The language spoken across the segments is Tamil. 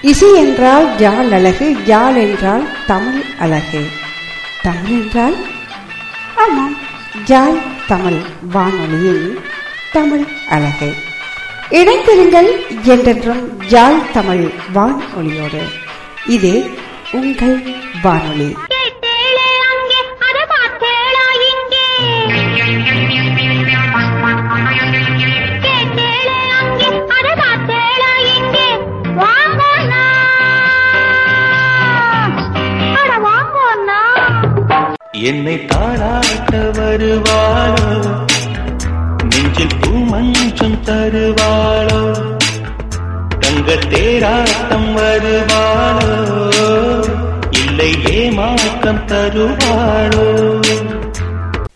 இசை என்றால் யாழ் அழகு யாழ் என்றால் தமிழ் அழகு. தமிழ் என்றால் ஆமாம். யாழ் தமிழ் வானொலியின் தமிழ் அழகு. இணைந்திருங்கள் என்றென்றும் யாழ் தமிழ் வானொலியோடு. இது உங்கள் வானொலி. என்னை தாளாட்ட வருவாளோ? நெஞ்சில் பூமஞ்சம் தருவாளோ? தங்க தேராட்டம் வருவாளோ? இல்லை ஏமாக்கம் தருவாளோ?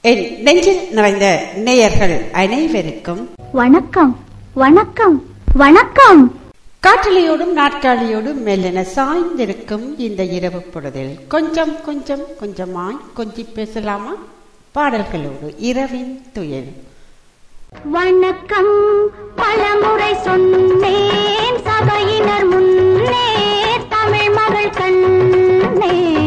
என் நெஞ்சில் நிறைந்த நேயர்கள் அனைவருக்கும் வணக்கம் வணக்கம் வணக்கம். காற்றலையோடும் நாற்காலியோடும் மெல்லென சாய்ந்திருக்கும் இந்த இரவு பொழுதில் கொஞ்சம் கொஞ்சம் கொஞ்சமாய் கொஞ்சி பேசலாமா? பாடல்களோடு இரவின் துயர். வணக்கம் பலமுறை சொன்னேன் சபையினர் முன்னே தமிழ் மகள் கண்ணே.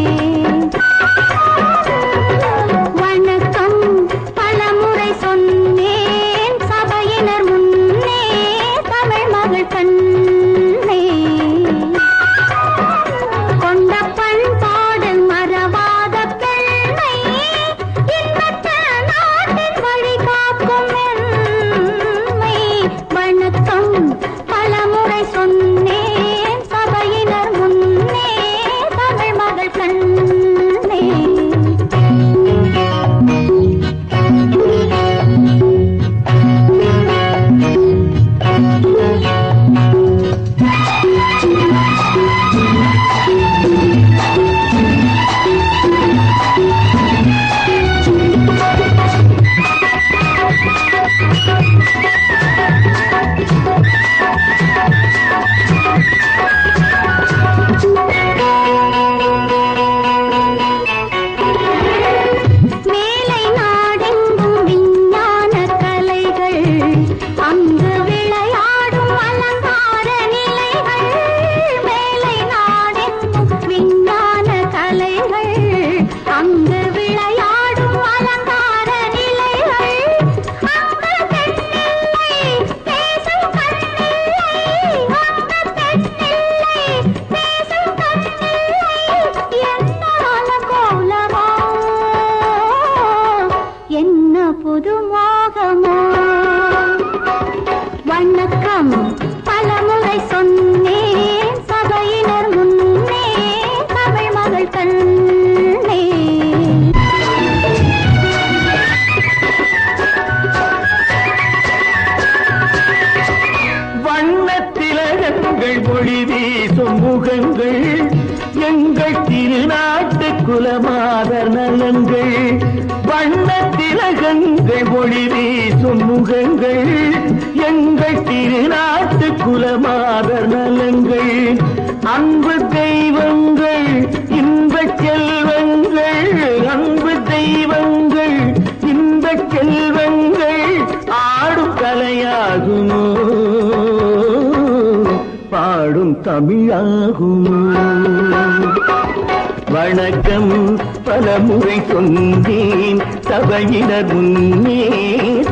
வணக்கம். பலமுறை சொன்னேன். சபையினர் முன்னே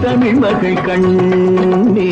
தமிழ் மகள் கண்ணே.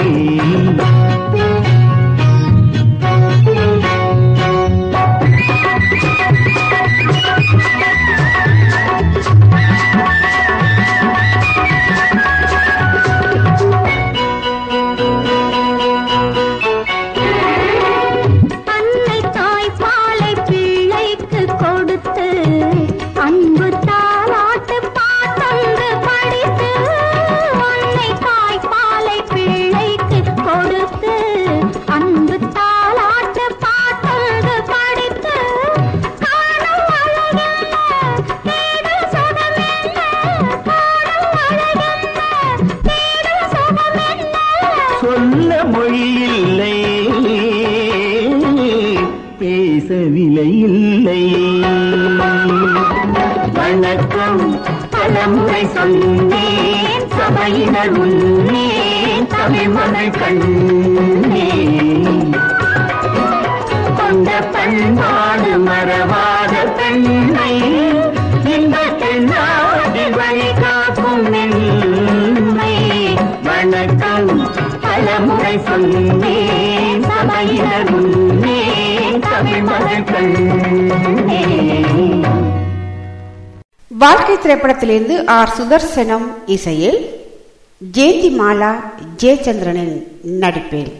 விலை இல்லை வணக்கம் பலமுறை சொன்னேன். சபையினர் உன்னே தமிழ் மகள் கண்ணே கொண்ட பண்பாடு மரபா வாழ்க்கை திரைப்படத்திலிருந்து ஆர். சுதர்சனம் இசையில் ஜெயந்தி மாலா ஜெயச்சந்திரனின் நடிப்பில்.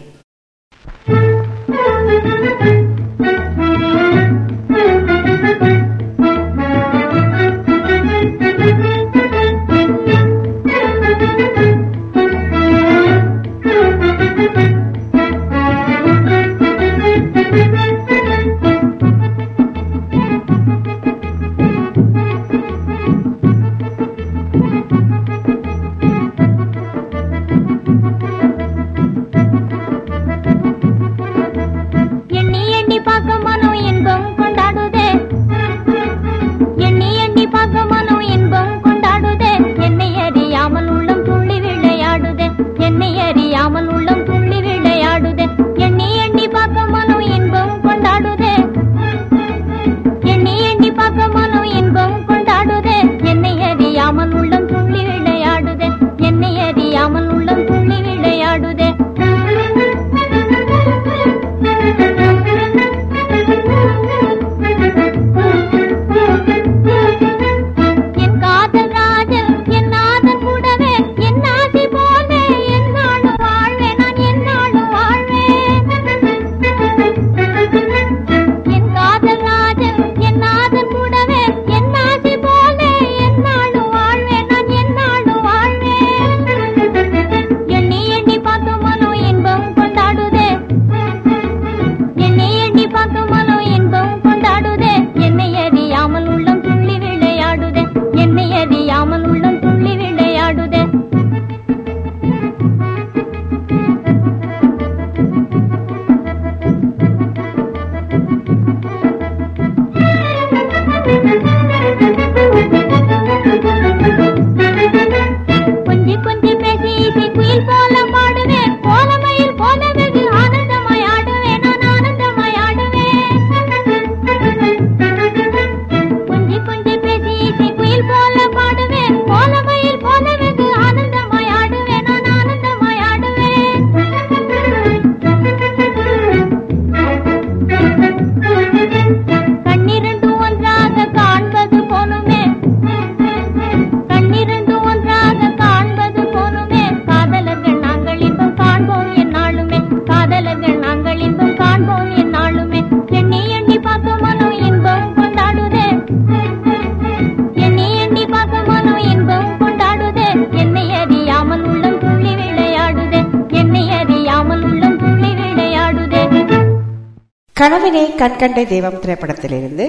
கனவினை கண்கண்ட தெய்வம் திரைப்படத்திலிருந்து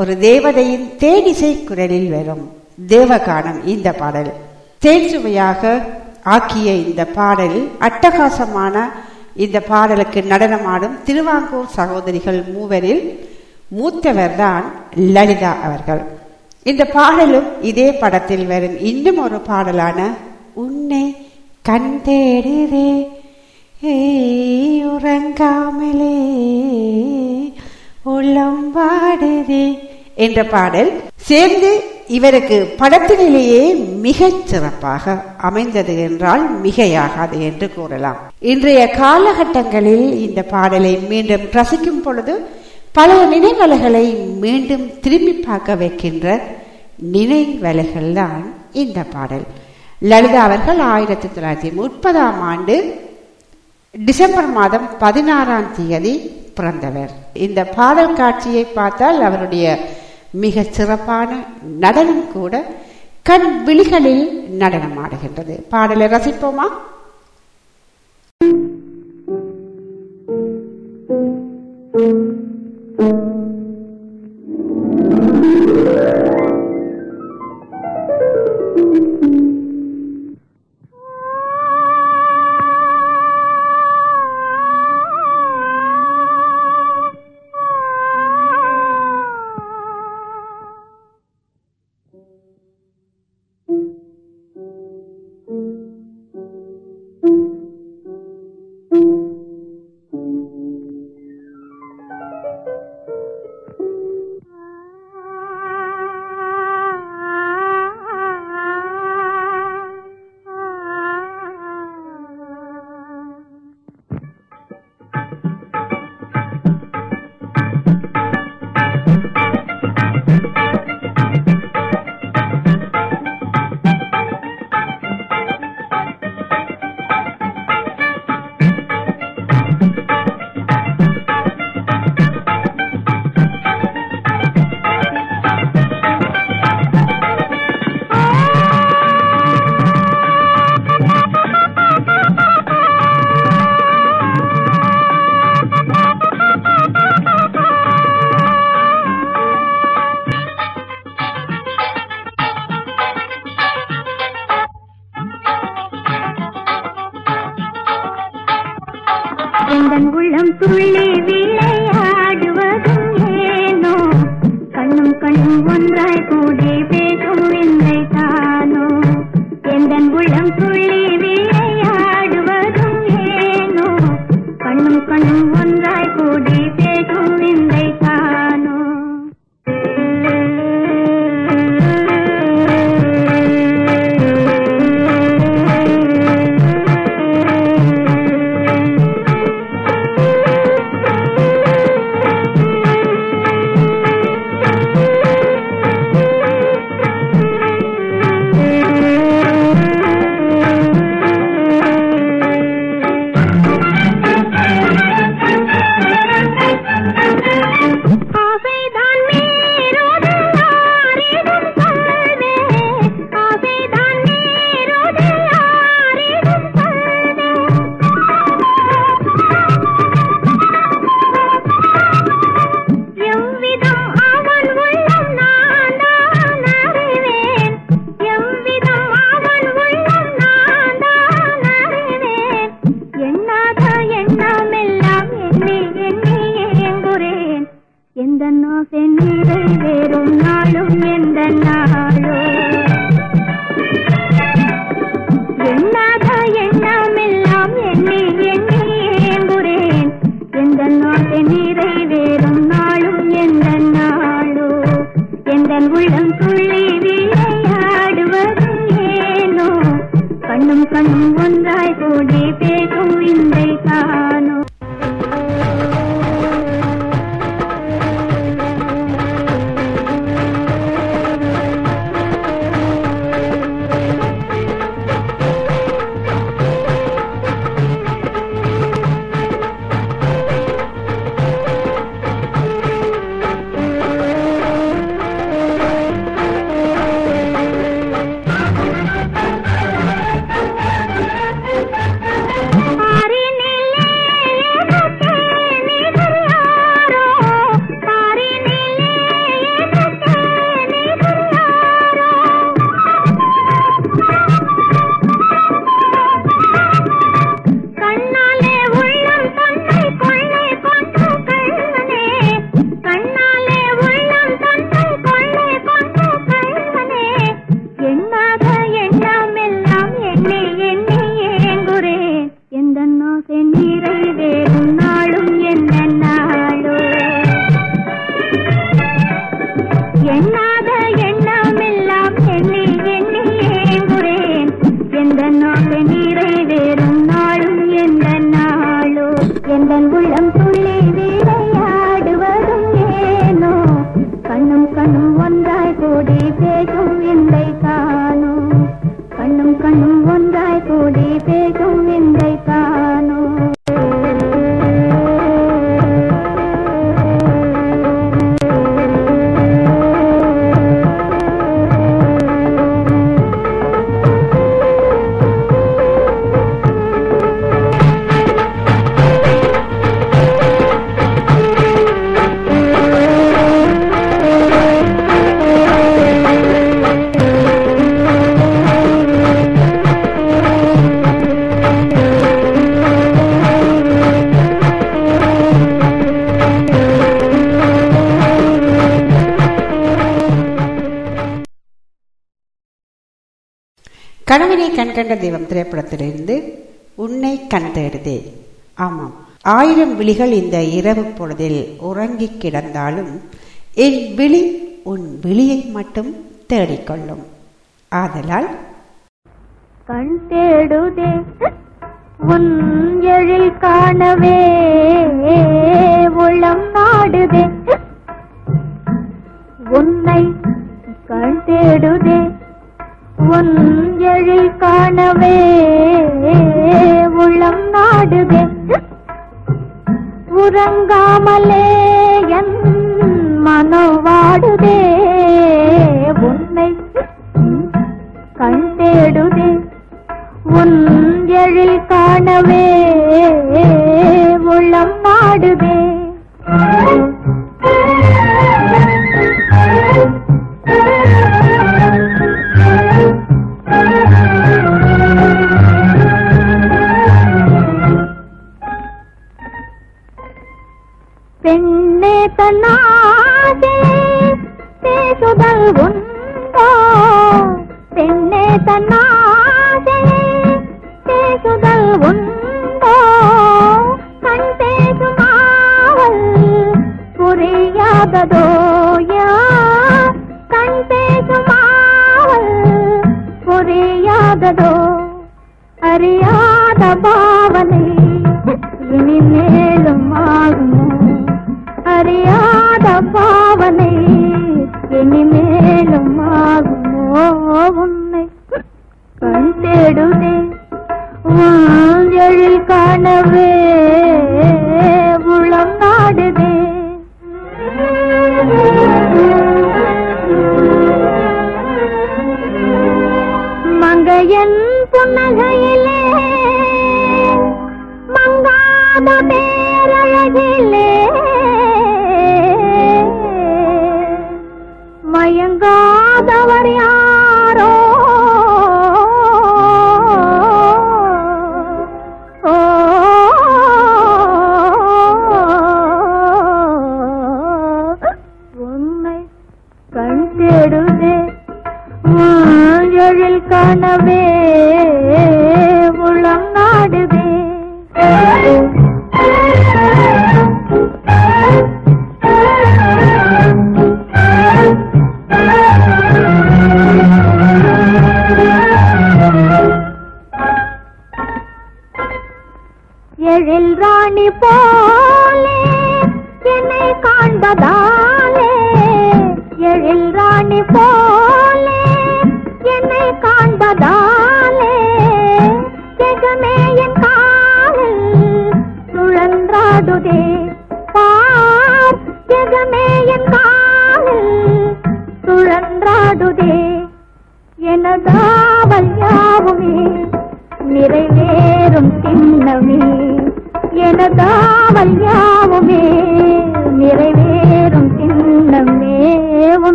ஒரு தேவதையின் தேனிசை குரலில் வரும் தேவகானம் இந்த பாடல். தேன் சுவையாக ஆக்கிய இந்த பாடல் அட்டகாசமான இந்த பாடலுக்கு நடனமாடும் திருவாங்கூர் சகோதரிகள் மூவரில் மூத்தவர்தான் லலிதா அவர்கள். இந்த பாடலும் இதே படத்தில் வரும். இன்னும் ஒரு பாடலான உன்னை கண் உறங்காமலே உள்ளம் பாடுதே என்ற பாடல். சேர்ந்து இவருக்கு படத்தினிலேயே மிகச் சிறப்பாக அமைந்தது என்றால் மிகையாகாது என்று கூறலாம். இன்றைய காலகட்டங்களில் இந்த பாடலை மீண்டும் ரசிக்கும் பொழுது பல நினைவலைகளை மீண்டும் திரும்பி பார்க்க வைக்கின்ற நினைவலைகள் தான் இந்த பாடல். லலிதா அவர்கள் ஆயிரத்தி தொள்ளாயிரத்தி முப்பதாம் ஆண்டு டிசம்பர் மாதம் பதினாறாம் தேதி பிறந்தவர். இந்த பாடல் காட்சியை பார்த்தால் அவருடைய மிக சிறப்பான நடனம் கூட கண் விழிகளில் நடனம் ஆடுகின்றது பாடலை ரசிப்போமா? பெண்ணே கண்ட தெய்வம் திரைப்படத்திலிருந்து உன்னை கண் ஆமாம். ஆயிரம் விழிகள் இந்த இரவு பொழுதில் உறங்கி கிடந்தாலும் என் விழி உன் விழியை மட்டும் தேடிக்கொள்ளும். ஆதலால்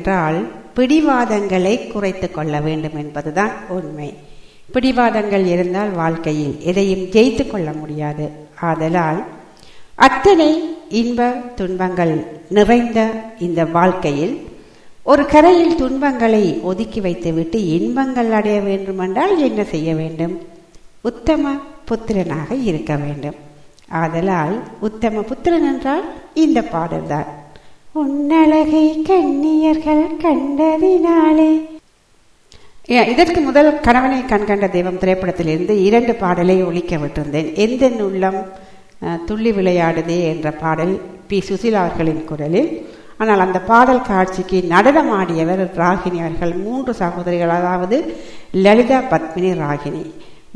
என்றால் பிடிவாதங்களை குறைத்துக் கொள்ள வேண்டும் என்பதுதான் உண்மை. பிடிவாதங்கள் இருந்தால் வாழ்க்கையில் எதையும் ஜெயித்து கொள்ள முடியாது. ஆதலால் அத்தனை இன்ப துன்பங்கள் நிறைந்த இந்த வாழ்க்கையில் ஒரு கரையில் துன்பங்களை ஒதுக்கி வைத்துவிட்டு இன்பங்கள் அடைய வேண்டுமென்றால் என்ன செய்ய வேண்டும்? உத்தம புத்திரனாக இருக்க வேண்டும். ஆதலால் உத்தம புத்திரன் என்றால் இந்த பாடல்தான். உன்னழகை கண்ணியர்கள் கண்டதினாலே. இதற்கு முதல் கணவனை கண்கண்ட தெய்வம் திரைப்படத்திலிருந்து இரண்டு பாடலை ஒழிக்க விட்டிருந்தேன். எந்த உள்ளம் துள்ளி விளையாடுதே என்ற பாடல் பி. சுசிலா அவர்களின் குரலில். ஆனால் அந்த பாடல் காட்சிக்கு நடனம் ஆடியவர் ராகினி அவர்கள். மூன்று சகோதரிகள் அதாவது லலிதா பத்மினி ராகினி.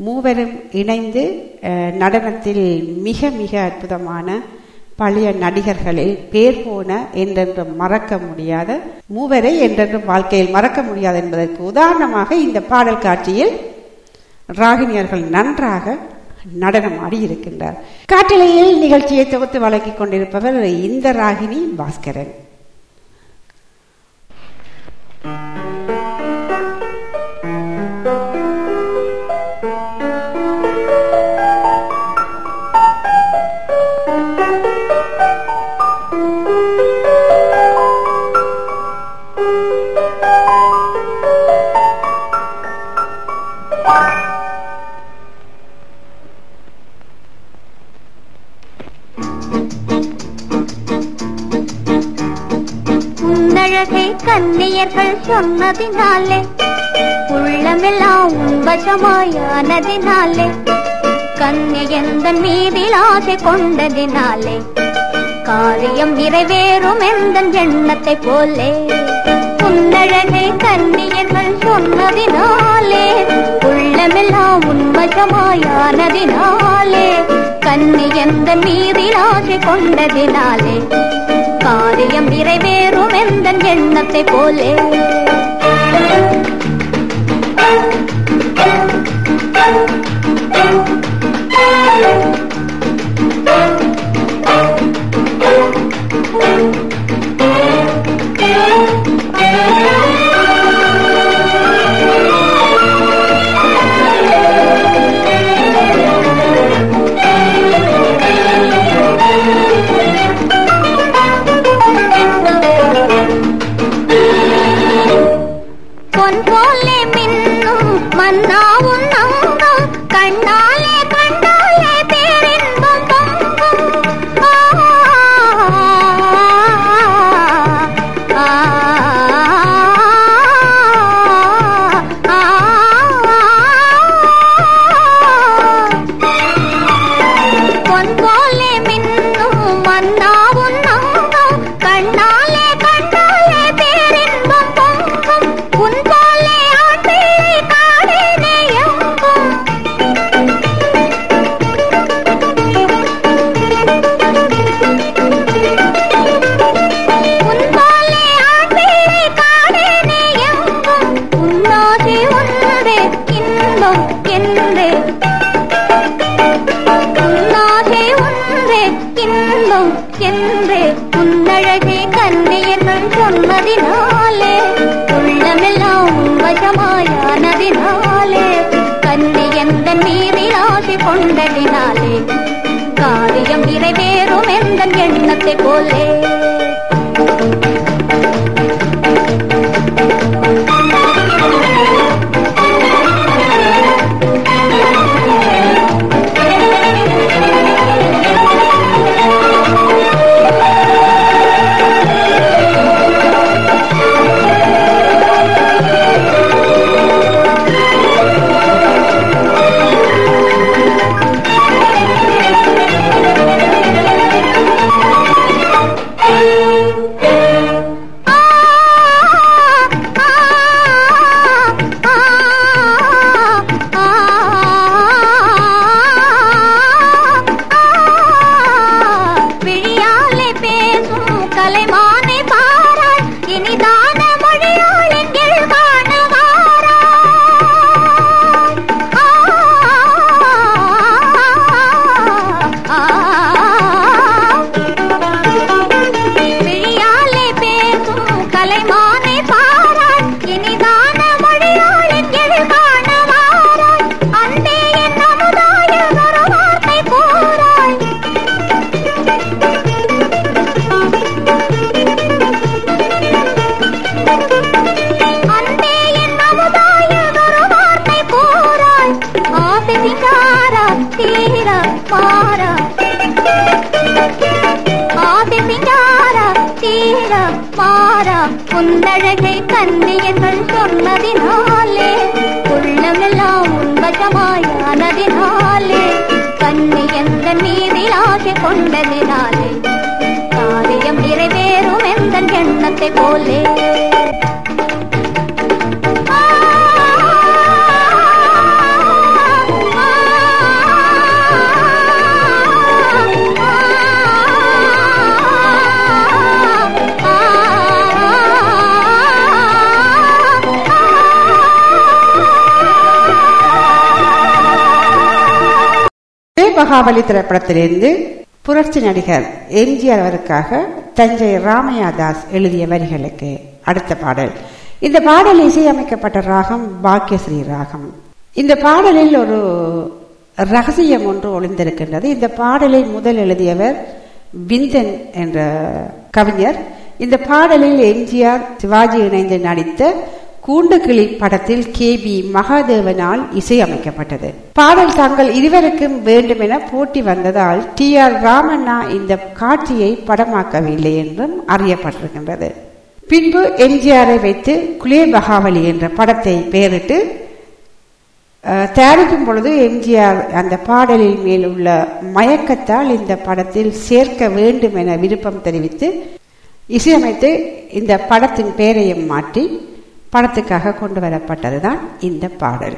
மூவரும் இணைந்து நடனத்தில் மிக மிக அற்புதமான பழைய நடிகர்களில் பேர் போன என்றென்றும் மறக்க முடியாத மூவரை என்றென்றும் வாழ்க்கையில் மறக்க முடியாது என்பதற்கு உதாரணமாக இந்த பாடல் காட்சியில் ராகினியர்கள் நன்றாக நடனமாடி இருக்கின்றார் காட்டிலையில் நிகழ்ச்சியை தொகுத்து வழங்கிக் கொண்டிருப்பவர் இந்த ராகினி பாஸ்கரன். கன்னியர்கள் சொன்னதினாலே உள்ளமெல்லாம் உன்பசமாயானதினாலே கன்னியந்தன் மீதில் ஆசை கொண்டதினாலே காரியம் நிறைவேறும் எந்த எண்ணத்தை போலே. உன்னழகை கன்னியர்கள் சொன்னதினாலே உள்ளமெல்லாம் உன்வசமாயானதினாலே கண்ணி எந்த மீதில் ஆசை கொண்டதினாலே காரியம் நிறைவேறும் எந்த எண்ணத்தை போலே Thank you. எண்ணத்தை போலே மகாபலி திரைப்படத்திலிருந்து புரட்சி நடிகர் எம்ஜிஆர் அவருக்காக தஞ்சை ராமையா தாஸ் எழுதிய வரிகளுக்கு அடுத்த பாடல். இந்த பாடல் இசையமைக்கப்பட்ட ராகம் பாக்கியஸ்ரீ ராகம். இந்த பாடலில் ஒரு ரகசியம் ஒன்று ஒளிந்திருக்கின்றது. இந்த பாடலை முதல் எழுதியவர் விந்தன் என்ற கவிஞர். இந்த பாடலில் எம்ஜிஆர் சிவாஜி இணைந்து நடித்த கூண்டுகிளி படத்தில் கே பி மகாதேவனால் இசையமைக்கப்பட்டது பாடல் தாங்கள் இருவருக்கும் வேண்டும் என போட்டி வந்ததால் டி ஆர் ராமண்ணா இந்த காட்சியை படமாக்கவில்லை என்றும் அறியப்பட்டிருக்கின்றது. பின்பு எம்ஜிஆரை வைத்து குலே பகாவலி என்ற படத்தை பெயரிட்டு தயாரிக்கும் பொழுது எம்ஜிஆர் அந்த பாடலில் மேல் உள்ள மயக்கத்தால் இந்த படத்தில் சேர்க்க வேண்டும் என விருப்பம் தெரிவித்து இசையமைத்து இந்த படத்தின் பெயரையும் மாற்றி படத்துக்காக கொண்டு வரப்பட்டதுதான் இந்த பாடல்.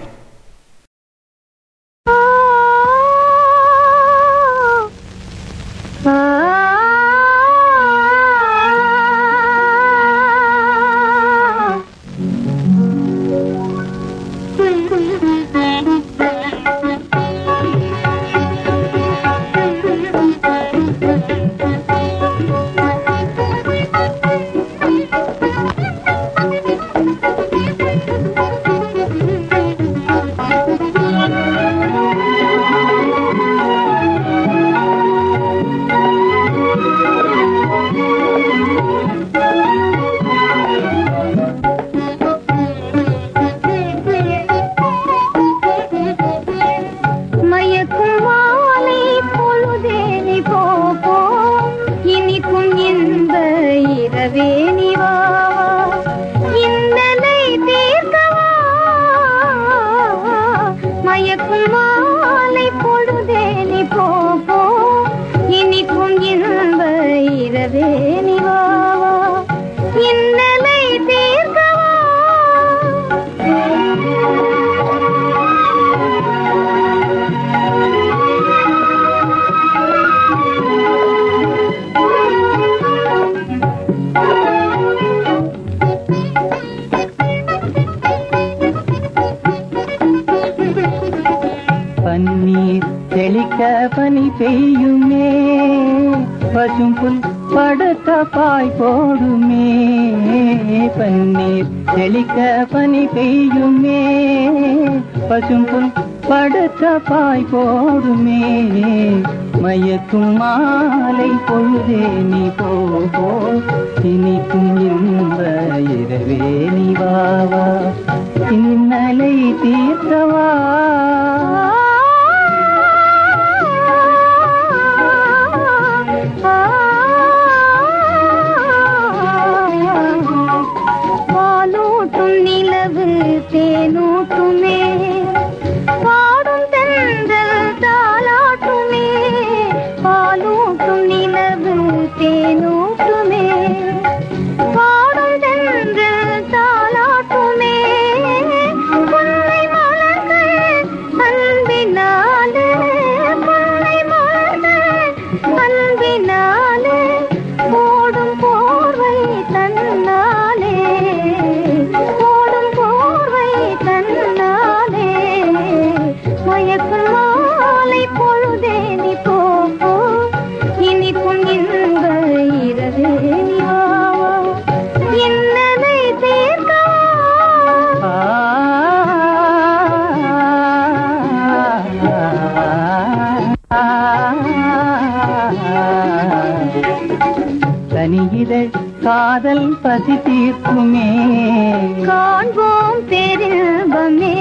ये खुमा பாய் போடுமே பன்னீர் செழிக்க பனி பெய்யுமே. பசும்புல் படுத்த பாய் போடுமே மயக்கும் மாலை பொழுதே நீ போ இனிக்கும் இன்ப இரவே நீ வாவா வா. இன்னலை தீர்த்தவா. காதல் பசி தீர்க்குமே காண்போம் பெருபமே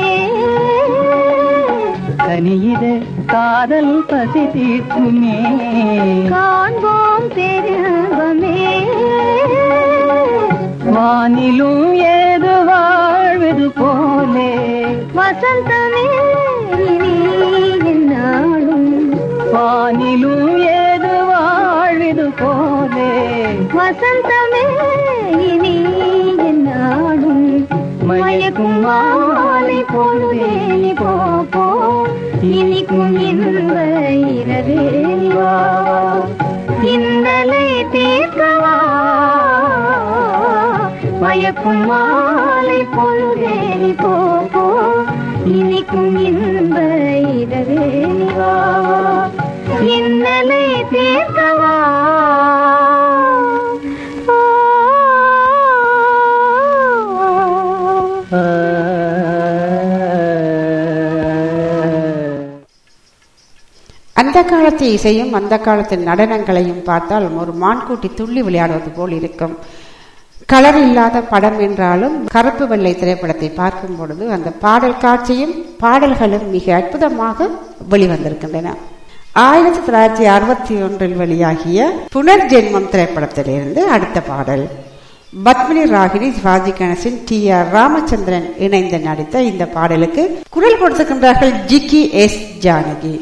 தனியிதழ் காதல் பசி தீர்க்குமே காண்போம் பெருபமே வானிலும் ஏது வாழ்வது போலே. வசந்தமே என்னாலும். வானிலும் ஏது வாழ்வது போலே. வசந்தமே மயக்கும் மாலை பொழுதே நீ போ போ. இனிக்கும் இன்ப இரவே நீ வா வா. இன்னலை தீர்க்கவா மயக்கும் அந்த இசையும் அந்த காலத்தின் நடனங்களையும் பார்த்தால் ஒரு மான்கூட்டி துள்ளி விளையாடுவது போல் இருக்கும். கலர் இல்லாத படம் என்றாலும் கருப்பு வெள்ளை திரைப்படத்தை பார்க்கும் பொழுது அந்த பாடல் காட்சியும் பாடல்களும் மிக அற்புதமாக வெளிவந்திருக்கின்றன. ஆயிரத்தி தொள்ளாயிரத்தி அறுபத்தி ஒன்றில் வெளியாகிய புனர்ஜென்மம் திரைப்படத்திலிருந்து அடுத்த பாடல். பத்மினி ராகினி சிவாஜி கணேசன் டி ஆர் ராமச்சந்திரன் இணைந்து நடித்த இந்த பாடலுக்கு குரல் கொடுத்திருக்கின்றார்கள் ஜிகி எஸ் ஜானகி.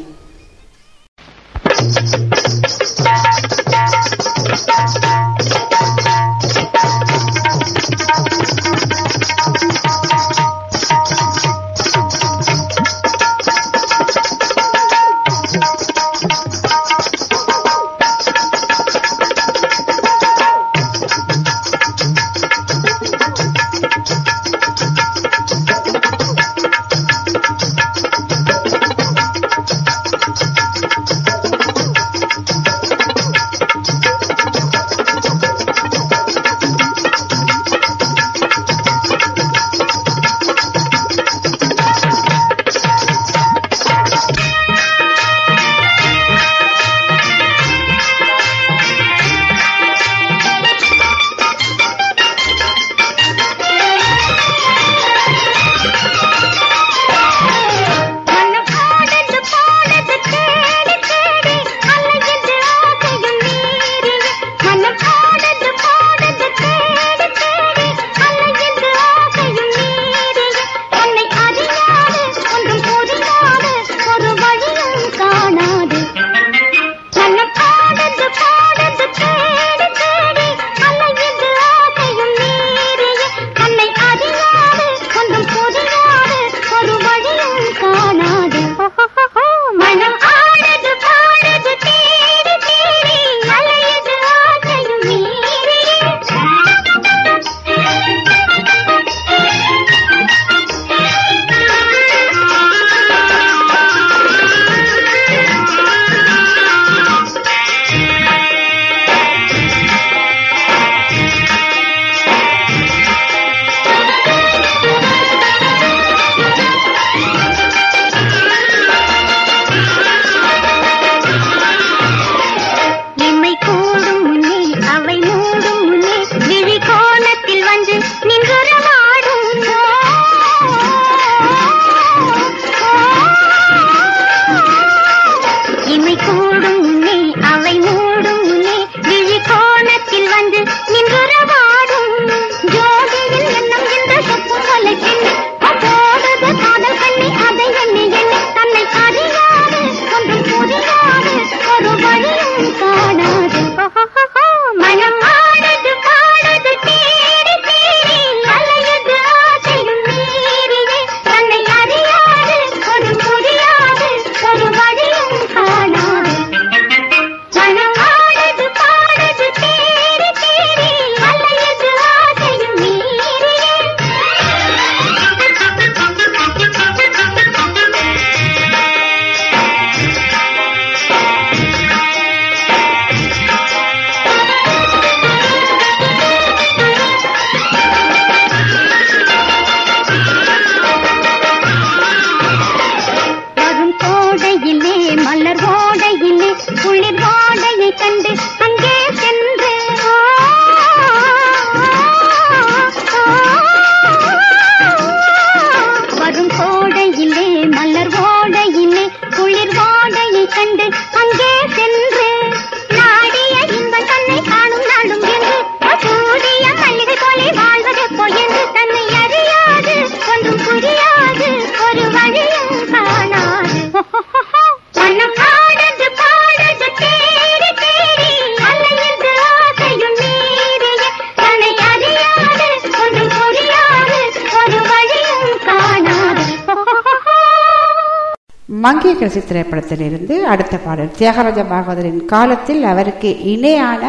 மங்கிய கடைசி திரைப்படத்திலிருந்து அடுத்த பாடல். தியாகராஜ பாகவதரின் காலத்தில் அவருக்கு இணையான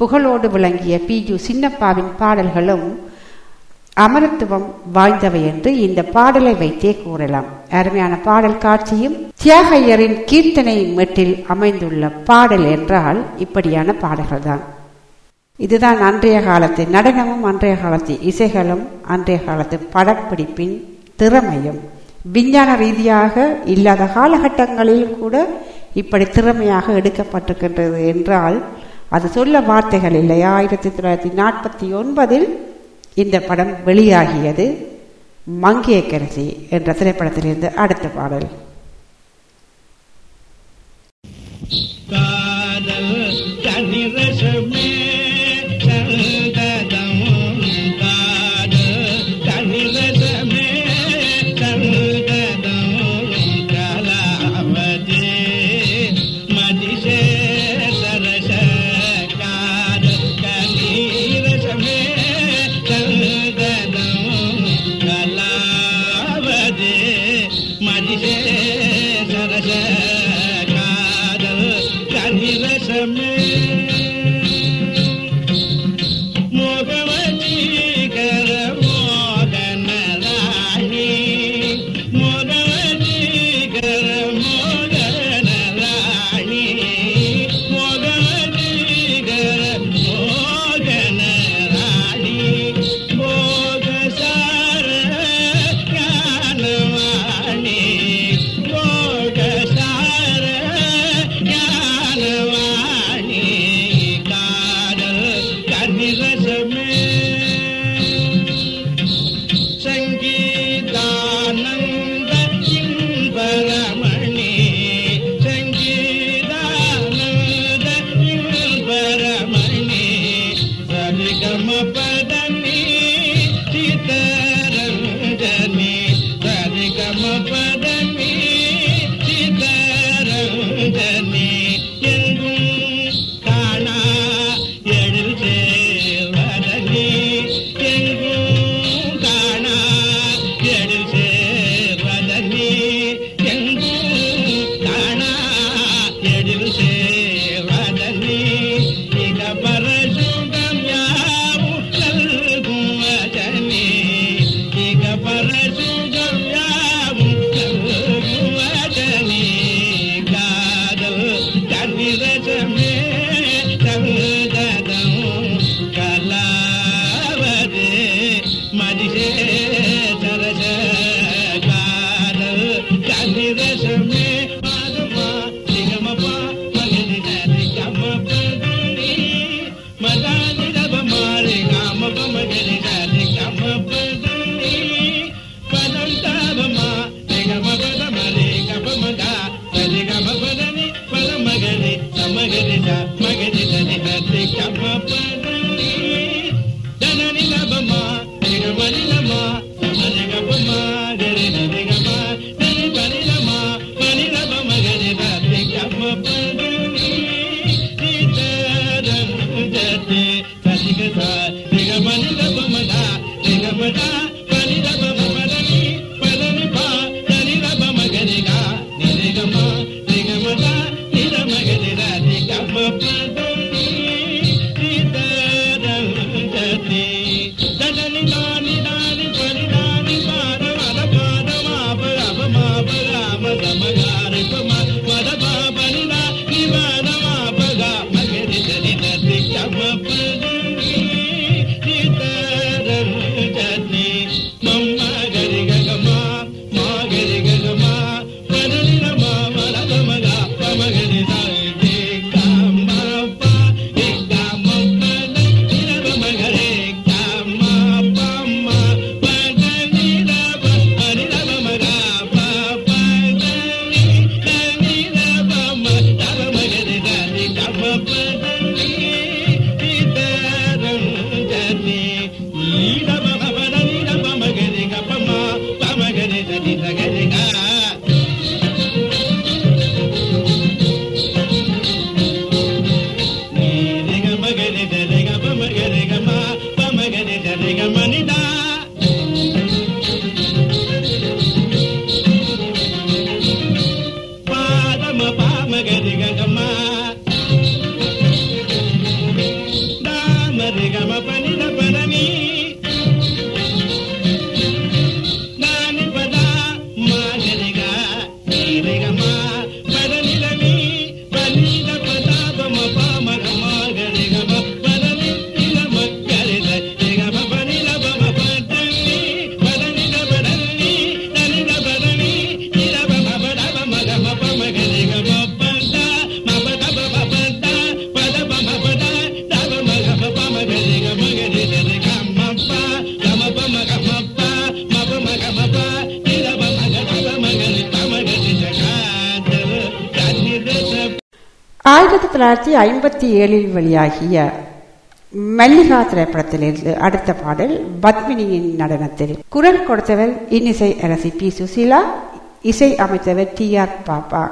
புகழோடு விளங்கிய பி சின்னப்பாவின் பாடல்களும் அமரத்துவம் வாய்ந்தவை என்று இந்த பாடலை வைத்தே கூறலாம். அருமையான பாடல் காட்சியும் தியாகையரின் கீர்த்தனை மெட்டில் அமைந்துள்ள பாடல் என்றால் இப்படியான பாடல்கள் தான் இதுதான் அன்றைய காலத்து நடனமும் அன்றைய காலத்து இசைகளும் அன்றைய காலத்து படப்பிடிப்பின் திறமையும். விஞ்ஞான ரீதியாக இல்லாத காலகட்டங்களில் கூட இப்படி திறமையாக எடுக்கப்பட்டிருக்கின்றது என்றால் அது சொல்ல வார்த்தைகள் இல்லை ஆயிரத்தி தொள்ளாயிரத்தி நாற்பத்தி ஒன்பதில் இந்த படம் வெளியாகியது மங்கிய கரசி என்ற திரைப்படத்திலிருந்து அடுத்த பாடல். காதல் கனிரசமே தொள்ளாயிரத்தி ஐம்பத்தி ஏழில் வெளியாகிய மல்லிகா திரைப்படத்திலிருந்து அடுத்த பாடல் பத்மினியின் நடனத்தில். குரல் கொடுத்தவர் இன்னிசை அரசி பி. சுசீலா இசை அமைத்தவர் டி. ஆர். பாப்பா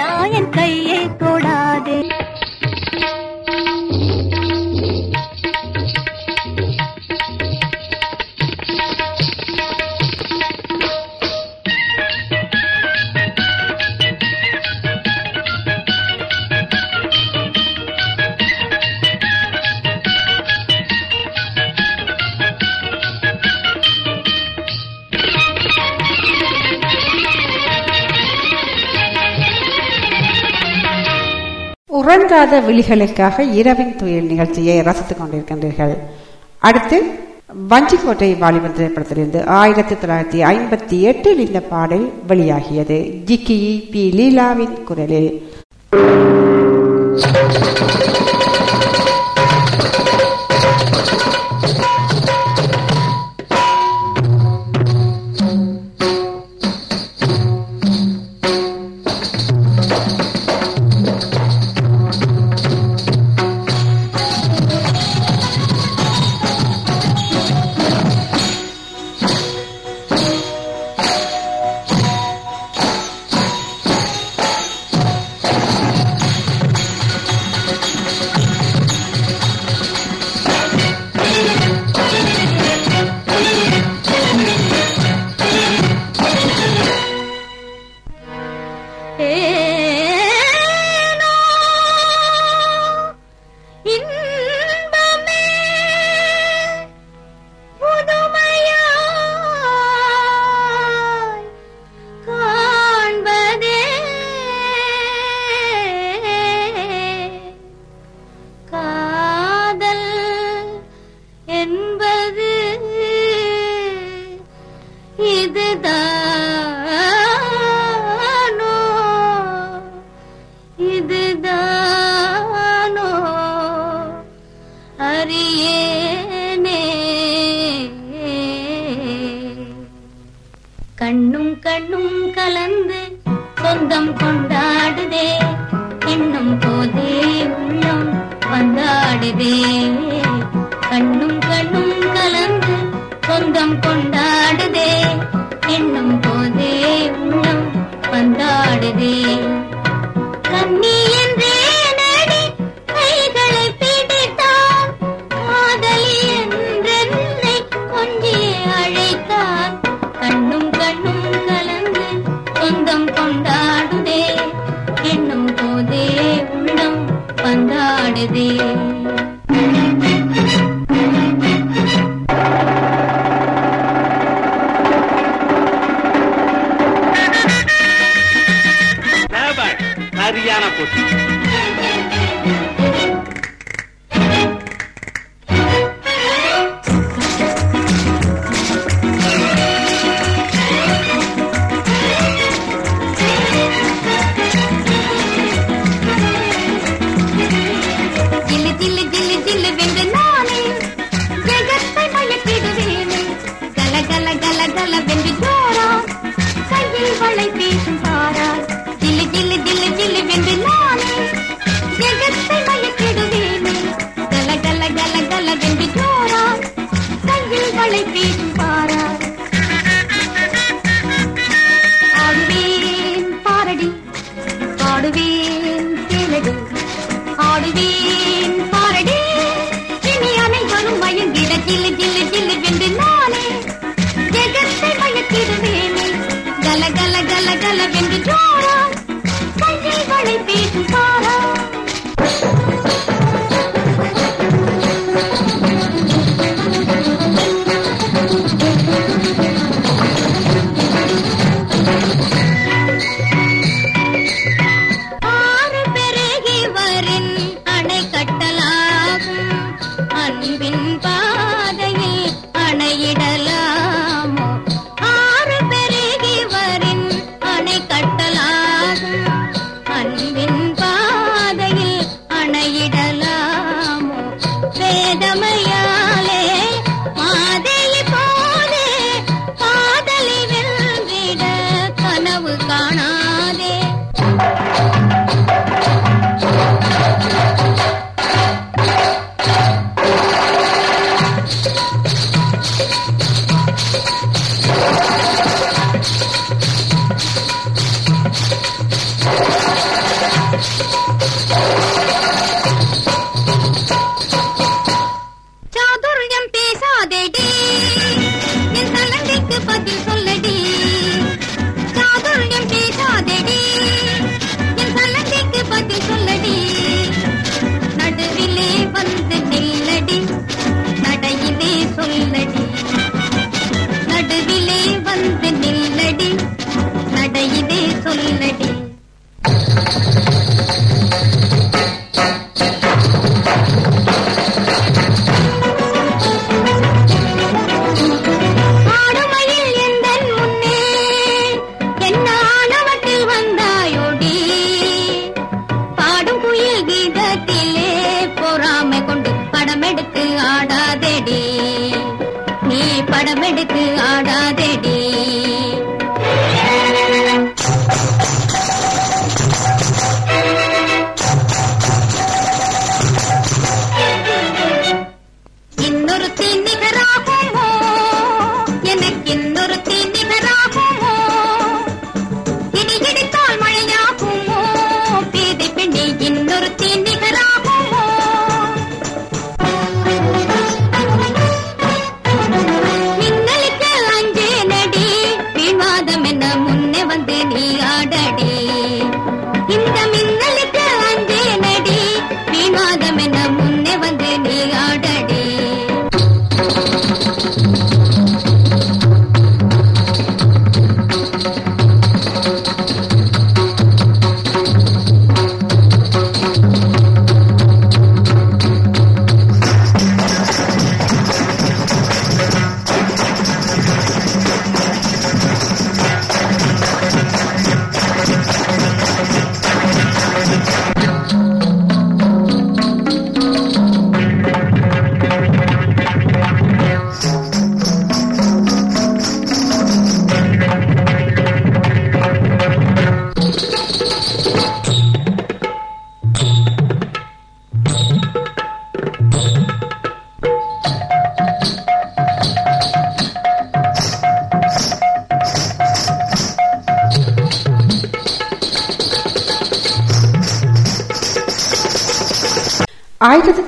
நான் என் கையை இடைவிடாத விழிகளுக்காக இரவின் துயில் நிகழ்ச்சியை ரசித்துக் கொண்டிருக்கின்றீர்கள். அடுத்து வஞ்சிக்கோட்டை வாலிபர் திரைப்படத்திலிருந்து ஆயிரத்தி தொள்ளாயிரத்தி ஐம்பத்தி எட்டில் இந்த பாடல் வெளியாகியது. ஜிக்கி பி லீலாவின் குரலில். இதுதானோ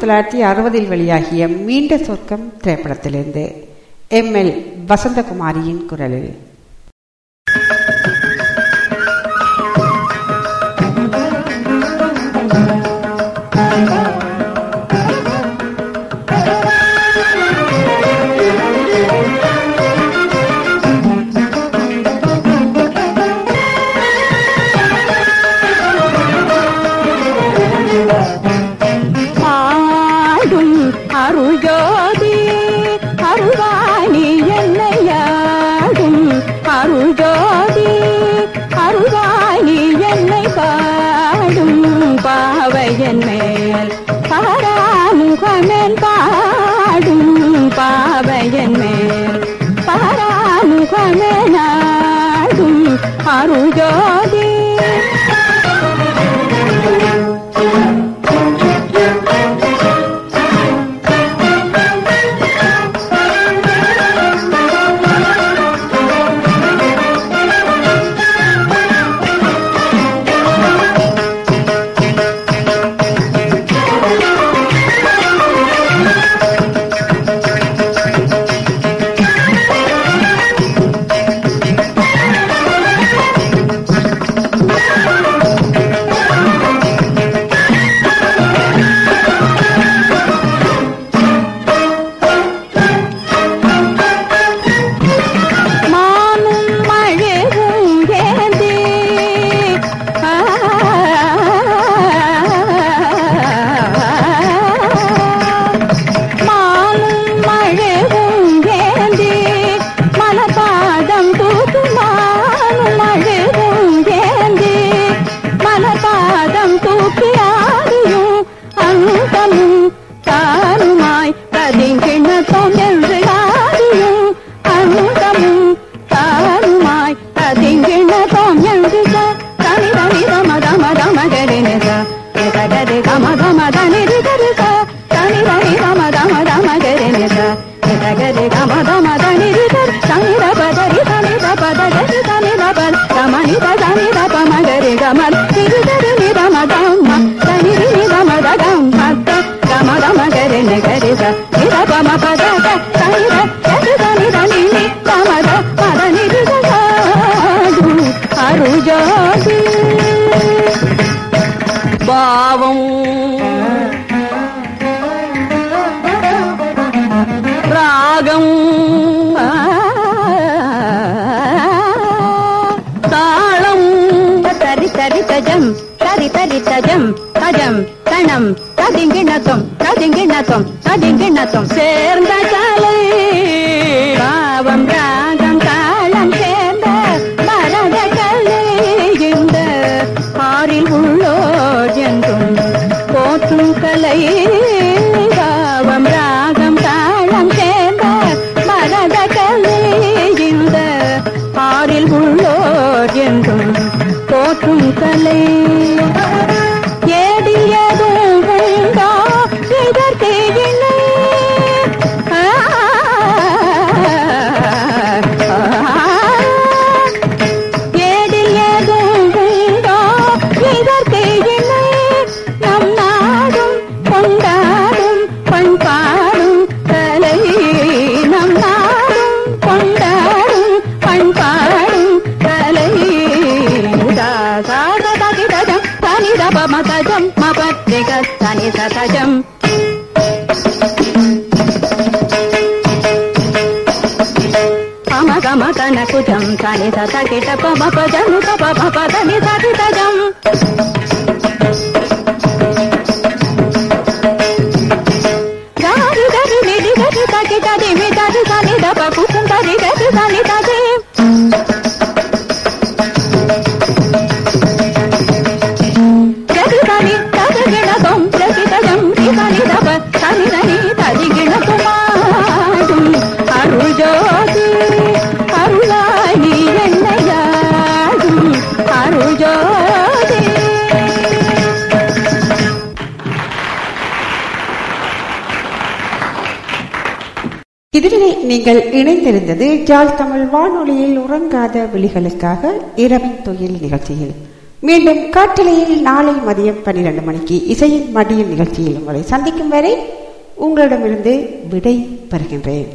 தொள்ளாயிரத்தி அறுபதில் வெளியாகிய மீண்ட சொர்க்கம் திரைப்படத்திலிருந்து எம் எல் வசந்தகுமாரியின் குரலில் మపమకజం మపద్విగస్తని సతజం పమగమకనకుజం సని సత కిట పమపజము పప పపదని సతితజం நீங்கள் இணைந்திருந்தது ஜால் தமிழ் வானொலியில் உறங்காத விழிகளுக்காக இரவின் தொழில் நிகழ்ச்சியில். மீண்டும் காட்டிலையில் நாளை மதியம் பன்னிரண்டு மணிக்கு இசையின் மடியில் நிகழ்ச்சியில் உங்களை சந்திக்கும் வரை உங்களிடமிருந்து விடை பெறுகின்றேன்.